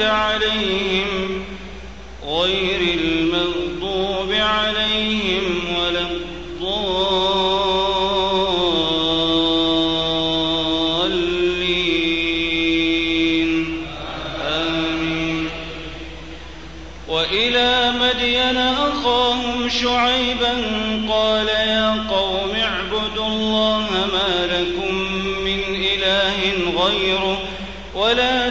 أنعمت عليهم غير المغضوب عليهم ولا الضالين. آمين. وإلى مدين أخاهم شعيبا قال يا قوم اعبدوا الله ما لكم من إله غيره ولا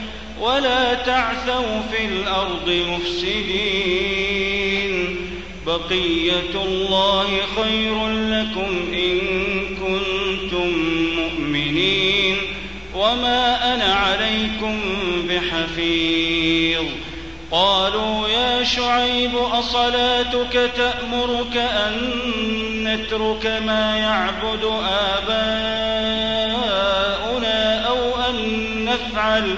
ولا تعثوا في الأرض مفسدين. بقية الله خير لكم إن كنتم مؤمنين. وما أنا عليكم بحفيظ. قالوا يا شعيب أصلاتك تأمرك أن نترك ما يعبد آباؤنا أو أن نفعل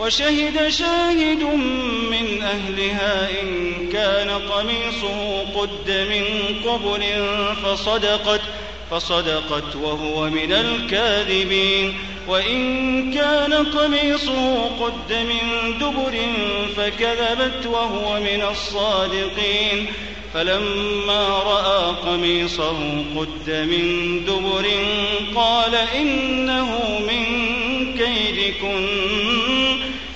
وشهد شاهد من أهلها إن كان قميصه قد من قبل فصدقت فصدقت وهو من الكاذبين. وإن كان قميصه قد من دبر فكذبت وهو من الصادقين. فلما رأى قميصه قد من دبر قال إنه من كيدكن.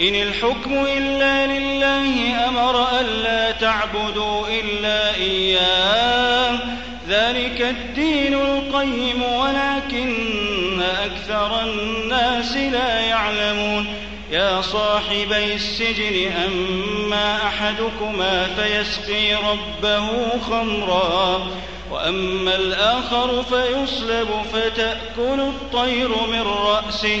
إن الحكم إلا لله أمر ألا تعبدوا إلا إياه. ذلك الدين القيم ولكن أكثر الناس لا يعلمون. يا صاحبي السجن أما أحدكما فيسقي ربه خمرا وأما الآخر فيصلب فتأكل الطير من رأسه.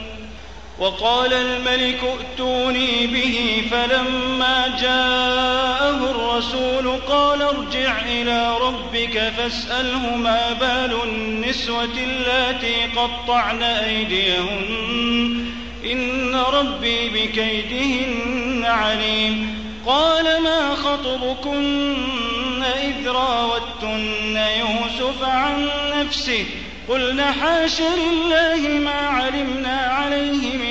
وقال الملك ائتوني به فلما جاءه الرسول قال ارجع إلى ربك فاسأله ما بال النسوة اللاتي قطعن أيديهن. إن ربي بكيدهن عليم. قال ما خطبكن إذ راوتن يوسف عن نفسه؟ قلنا حاش لله ما علمنا عليه من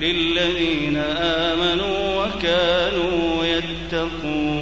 للذين آمنوا وكانوا يتقون.